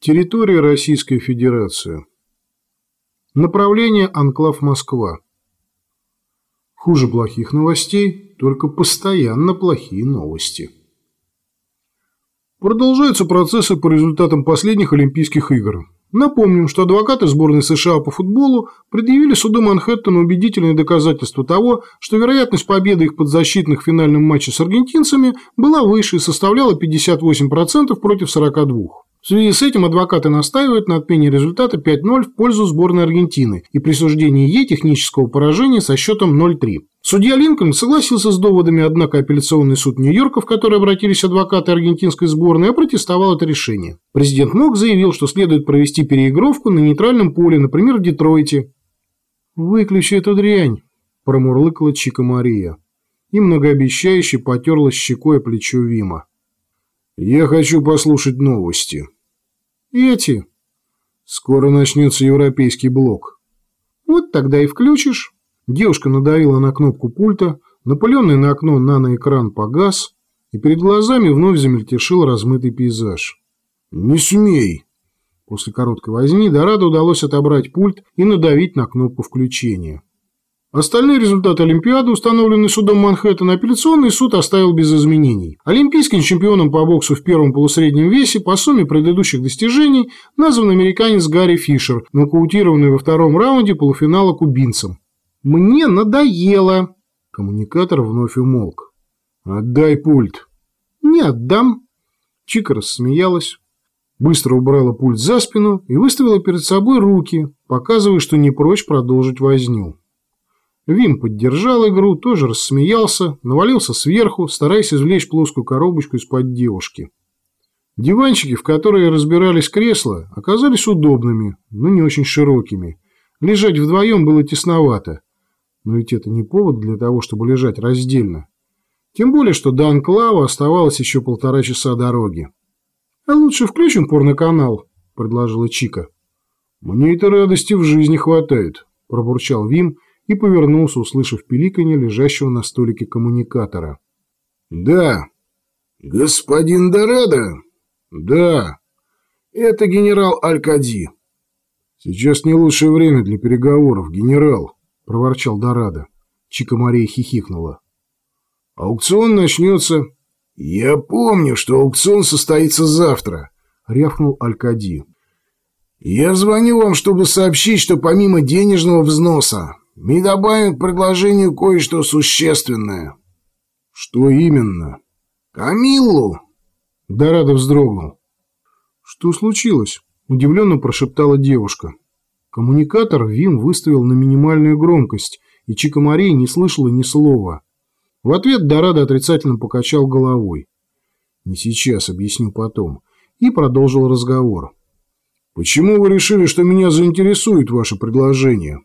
Территория Российской Федерации. Направление Анклав Москва. Хуже плохих новостей, только постоянно плохие новости. Продолжаются процессы по результатам последних Олимпийских игр. Напомним, что адвокаты сборной США по футболу предъявили суду Манхэттена убедительные доказательства того, что вероятность победы их подзащитных в финальном матче с аргентинцами была выше и составляла 58% против 42%. В связи с этим адвокаты настаивают на отмене результата 5-0 в пользу сборной Аргентины и присуждении ей технического поражения со счетом 0-3. Судья Линкольн согласился с доводами, однако апелляционный суд Нью-Йорка, в который обратились адвокаты аргентинской сборной, опротестовал это решение. Президент МОК заявил, что следует провести переигровку на нейтральном поле, например, в Детройте. «Выключи эту дрянь», – промурлыкала Чика Мария. И многообещающе потерлась щекой плечо Вима. «Я хочу послушать новости». «Эти?» «Скоро начнется европейский блок». «Вот тогда и включишь». Девушка надавила на кнопку пульта, напыленный на окно наноэкран погас, и перед глазами вновь замельтешил размытый пейзаж. «Не смей!» После короткой возни Дорадо удалось отобрать пульт и надавить на кнопку включения. Остальные результаты Олимпиады, установленные судом Манхэттена, апелляционный суд оставил без изменений. Олимпийским чемпионом по боксу в первом полусреднем весе по сумме предыдущих достижений назван американец Гарри Фишер, нокаутированный во втором раунде полуфинала кубинцем. «Мне надоело!» Коммуникатор вновь умолк. «Отдай пульт!» «Не отдам!» Чика рассмеялась, быстро убрала пульт за спину и выставила перед собой руки, показывая, что не прочь продолжить возню. Вим поддержал игру, тоже рассмеялся, навалился сверху, стараясь извлечь плоскую коробочку из-под девушки. Диванчики, в которые разбирались кресла, оказались удобными, но не очень широкими. Лежать вдвоем было тесновато. Но ведь это не повод для того, чтобы лежать раздельно. Тем более, что до Анклава оставалось еще полтора часа дороги. «А лучше включим порноканал», – предложила Чика. «Мне этой радости в жизни хватает», – пробурчал Вим – и повернулся, услышав пиликанье лежащего на столике коммуникатора. «Да». «Господин Дорадо?» «Да». «Это генерал Алькади». «Сейчас не лучшее время для переговоров, генерал», – проворчал Дорадо. Чика Мария хихикнула. «Аукцион начнется...» «Я помню, что аукцион состоится завтра», – рявкнул Алькади. «Я звоню вам, чтобы сообщить, что помимо денежного взноса мы добавим к предложению кое-что существенное. Что именно? Камиллу. Дорадо вздрогнул. Что случилось? Удивленно прошептала девушка. Коммуникатор Вим выставил на минимальную громкость, и Чика Мария не слышала ни слова. В ответ Дорадо отрицательно покачал головой. «Не сейчас, объясню потом». И продолжил разговор. «Почему вы решили, что меня заинтересует ваше предложение?»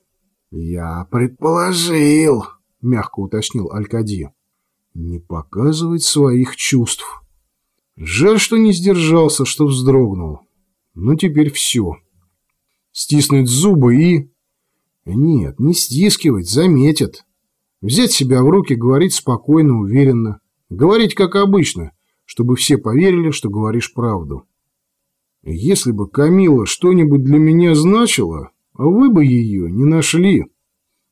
«Я предположил», — мягко уточнил Алькади. «Не показывать своих чувств. Жаль, что не сдержался, что вздрогнул. Но теперь все. Стиснуть зубы и... Нет, не стискивать, заметят. Взять себя в руки, говорить спокойно, уверенно. Говорить как обычно, чтобы все поверили, что говоришь правду. Если бы Камила что-нибудь для меня значила, вы бы ее не нашли.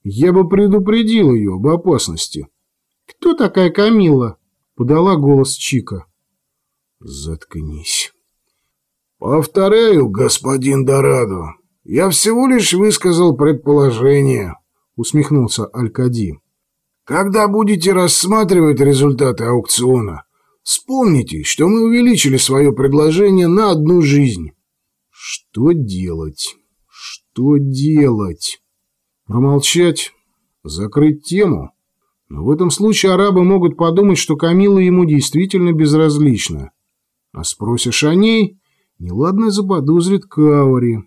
Я бы предупредил ее об опасности. «Кто такая Камила?» — подала голос Чика. «Заткнись». «Повторяю, господин Дорадо, я всего лишь высказал предположение», — усмехнулся Алькади. «Когда будете рассматривать результаты аукциона, вспомните, что мы увеличили свое предложение на одну жизнь». «Что делать?» Что делать? Промолчать? Закрыть тему? Но в этом случае арабы могут подумать, что Камила ему действительно безразлична. А спросишь о ней, неладно заподозрит Каури.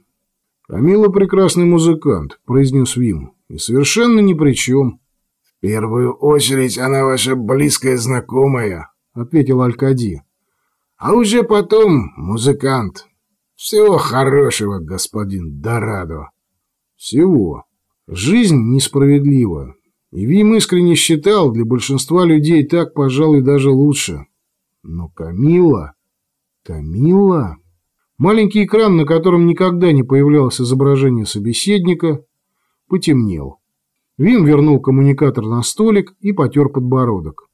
«Камила прекрасный музыкант», — произнес Вим, — «и совершенно ни при чем». «В первую очередь она ваша близкая знакомая», — ответил Алькади. «А уже потом музыкант». Всего хорошего, господин Дорадо. Всего. Жизнь несправедлива. И Вим искренне считал, для большинства людей так, пожалуй, даже лучше. Но Камила... Камила... Маленький экран, на котором никогда не появлялось изображение собеседника, потемнел. Вим вернул коммуникатор на столик и потер подбородок.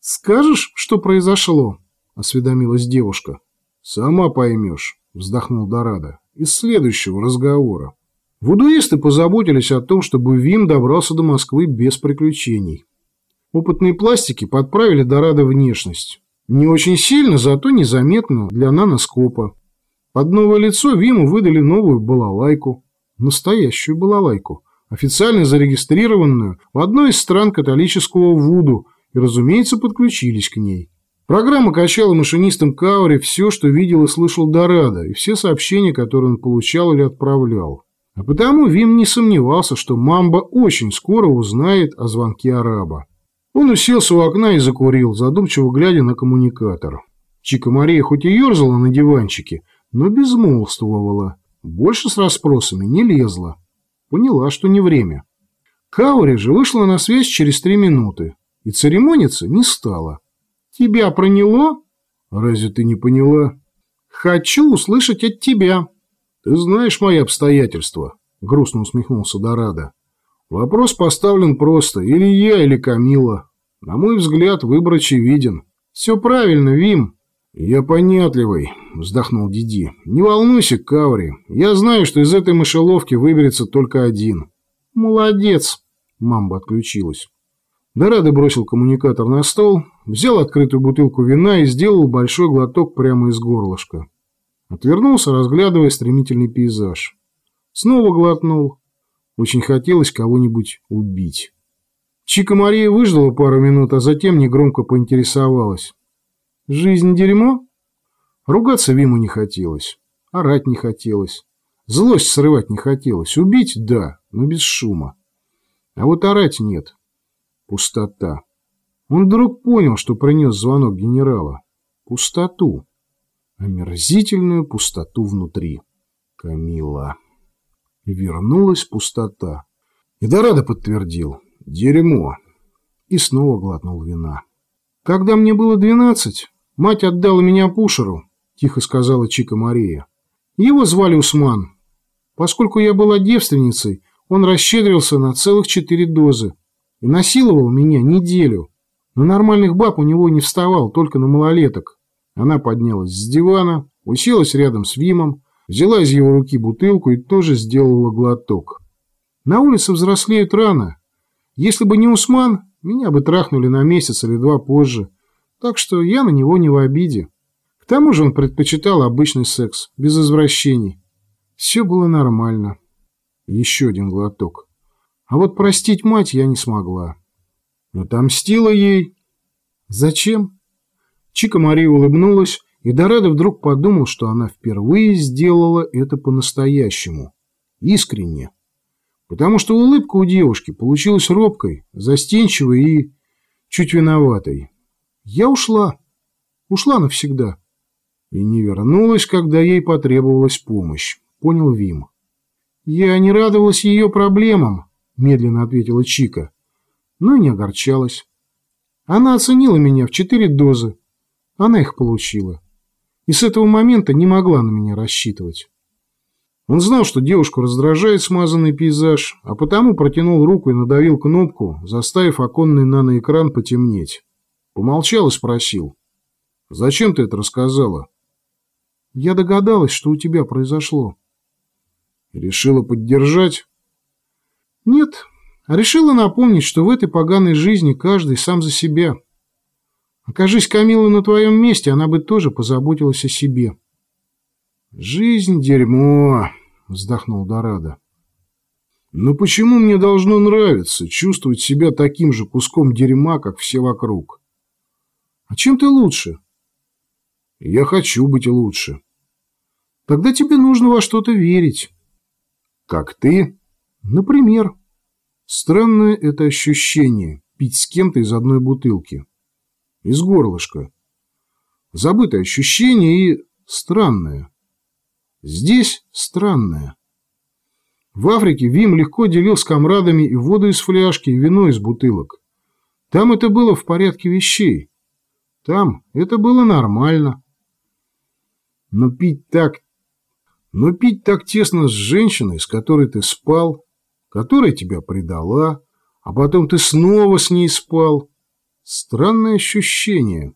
«Скажешь, что произошло?» – осведомилась девушка. «Сама поймешь», – вздохнул Дорадо, – «из следующего разговора». Вудуисты позаботились о том, чтобы Вим добрался до Москвы без приключений. Опытные пластики подправили Дорадо внешность. Не очень сильно, зато незаметно для наноскопа. Под новое лицо Виму выдали новую балалайку. Настоящую балалайку. Официально зарегистрированную в одной из стран католического Вуду и, разумеется, подключились к ней. Программа качала машинистам Каури все, что видел и слышал Дорадо, и все сообщения, которые он получал или отправлял. А потому Вим не сомневался, что Мамба очень скоро узнает о звонке араба. Он уселся у окна и закурил, задумчиво глядя на коммуникатор. Чика Мария хоть и ерзала на диванчике, но безмолвствовала. Больше с расспросами не лезла. Поняла, что не время. Каури же вышла на связь через три минуты и церемониться не стала. «Тебя проняло?» «Разве ты не поняла?» «Хочу услышать от тебя». «Ты знаешь мои обстоятельства», — грустно усмехнулся Дорадо. «Вопрос поставлен просто. Или я, или Камила. На мой взгляд, выбор очевиден». «Все правильно, Вим». «Я понятливый», — вздохнул Диди. «Не волнуйся, Каури. Я знаю, что из этой мышеловки выберется только один». «Молодец», — мамба отключилась. Дорадо бросил коммуникатор на стол, взял открытую бутылку вина и сделал большой глоток прямо из горлышка. Отвернулся, разглядывая стремительный пейзаж. Снова глотнул. Очень хотелось кого-нибудь убить. Чика Мария выждала пару минут, а затем негромко поинтересовалась. «Жизнь дерьмо?» Ругаться Виму не хотелось. Орать не хотелось. Злость срывать не хотелось. Убить – да, но без шума. А вот орать нет. Пустота. Он вдруг понял, что принес звонок генерала. Пустоту омерзительную пустоту внутри. Камила. Вернулась пустота. И Дорадо подтвердил. Дерьмо. И снова глотнул вина. Когда мне было двенадцать, мать отдала меня Пушеру, тихо сказала Чика Мария. Его звали Усман. Поскольку я была девственницей, он расщедрился на целых четыре дозы и насиловал меня неделю. На нормальных баб у него не вставал, только на малолеток. Она поднялась с дивана, уселась рядом с Вимом, взяла из его руки бутылку и тоже сделала глоток. На улице взрослеют рано. Если бы не Усман, меня бы трахнули на месяц или два позже. Так что я на него не в обиде. К тому же он предпочитал обычный секс, без извращений. Все было нормально. Еще один глоток. А вот простить мать я не смогла. Отомстила ей. Зачем? Чика Мария улыбнулась, и Дорадо вдруг подумал, что она впервые сделала это по-настоящему. Искренне. Потому что улыбка у девушки получилась робкой, застенчивой и чуть виноватой. Я ушла. Ушла навсегда. И не вернулась, когда ей потребовалась помощь. Понял Вим. Я не радовалась ее проблемам, медленно ответила Чика, но и не огорчалась. Она оценила меня в четыре дозы, она их получила. И с этого момента не могла на меня рассчитывать. Он знал, что девушку раздражает смазанный пейзаж, а потому протянул руку и надавил кнопку, заставив оконный наноэкран потемнеть. Помолчал и спросил. «Зачем ты это рассказала?» «Я догадалась, что у тебя произошло». «Решила поддержать?» «Нет, решила напомнить, что в этой поганой жизни каждый сам за себя». Окажись Камила на твоем месте, она бы тоже позаботилась о себе. «Жизнь — дерьмо», — вздохнул Дорадо. «Но почему мне должно нравиться чувствовать себя таким же куском дерьма, как все вокруг?» «А чем ты лучше?» «Я хочу быть лучше». «Тогда тебе нужно во что-то верить». «Как ты?» «Например». Странное это ощущение – пить с кем-то из одной бутылки из горлышка. Забытое ощущение и странное. Здесь странное. В Африке Вим легко делил с комрадами и воду из фляжки, и вино из бутылок. Там это было в порядке вещей. Там это было нормально. Но пить так Но пить так тесно с женщиной, с которой ты спал, которая тебя предала, а потом ты снова с ней спал, странное ощущение.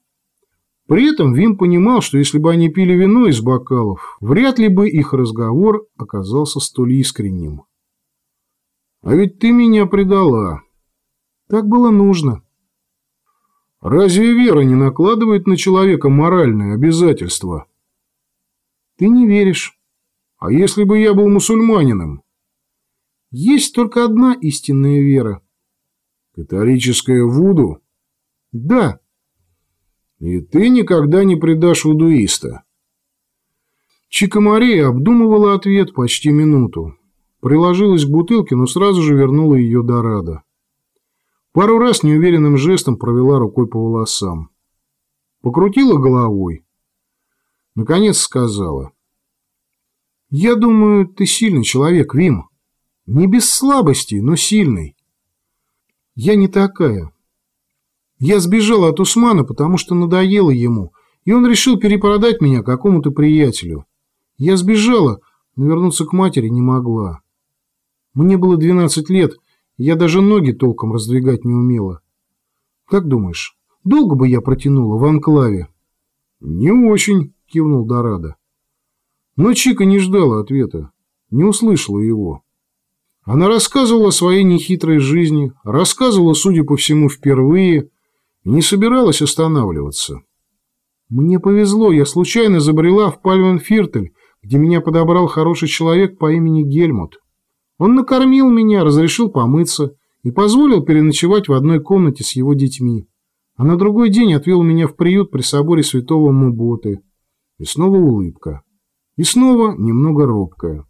При этом Вим понимал, что если бы они пили вино из бокалов, вряд ли бы их разговор оказался столь искренним. «А ведь ты меня предала». «Так было нужно». «Разве вера не накладывает на человека моральные обязательства?» «Ты не веришь». А если бы я был мусульманином? Есть только одна истинная вера. Католическая Вуду? Да. И ты никогда не предашь вудуиста. Чика Мария обдумывала ответ почти минуту. Приложилась к бутылке, но сразу же вернула ее до Рада. Пару раз неуверенным жестом провела рукой по волосам. Покрутила головой. Наконец сказала – «Я думаю, ты сильный человек, Вим. Не без слабости, но сильный. Я не такая. Я сбежала от Усмана, потому что надоело ему, и он решил перепродать меня какому-то приятелю. Я сбежала, но вернуться к матери не могла. Мне было 12 лет, и я даже ноги толком раздвигать не умела. Как думаешь, долго бы я протянула в анклаве?» «Не очень», — кивнул Дорадо. Но Чика не ждала ответа, не услышала его. Она рассказывала о своей нехитрой жизни, рассказывала, судя по всему, впервые, и не собиралась останавливаться. Мне повезло, я случайно забрела в Пальвенфиртель, где меня подобрал хороший человек по имени Гельмут. Он накормил меня, разрешил помыться и позволил переночевать в одной комнате с его детьми. А на другой день отвел меня в приют при соборе святого Муботы. И снова улыбка. И снова немного робкая.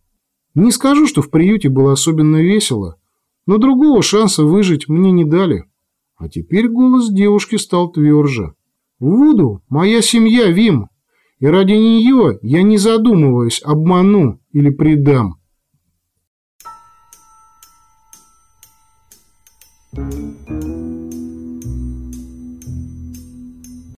Не скажу, что в приюте было особенно весело, но другого шанса выжить мне не дали. А теперь голос девушки стал тверже. «Вуду – моя семья, Вим, и ради нее я, не задумываясь, обману или предам». Thank you.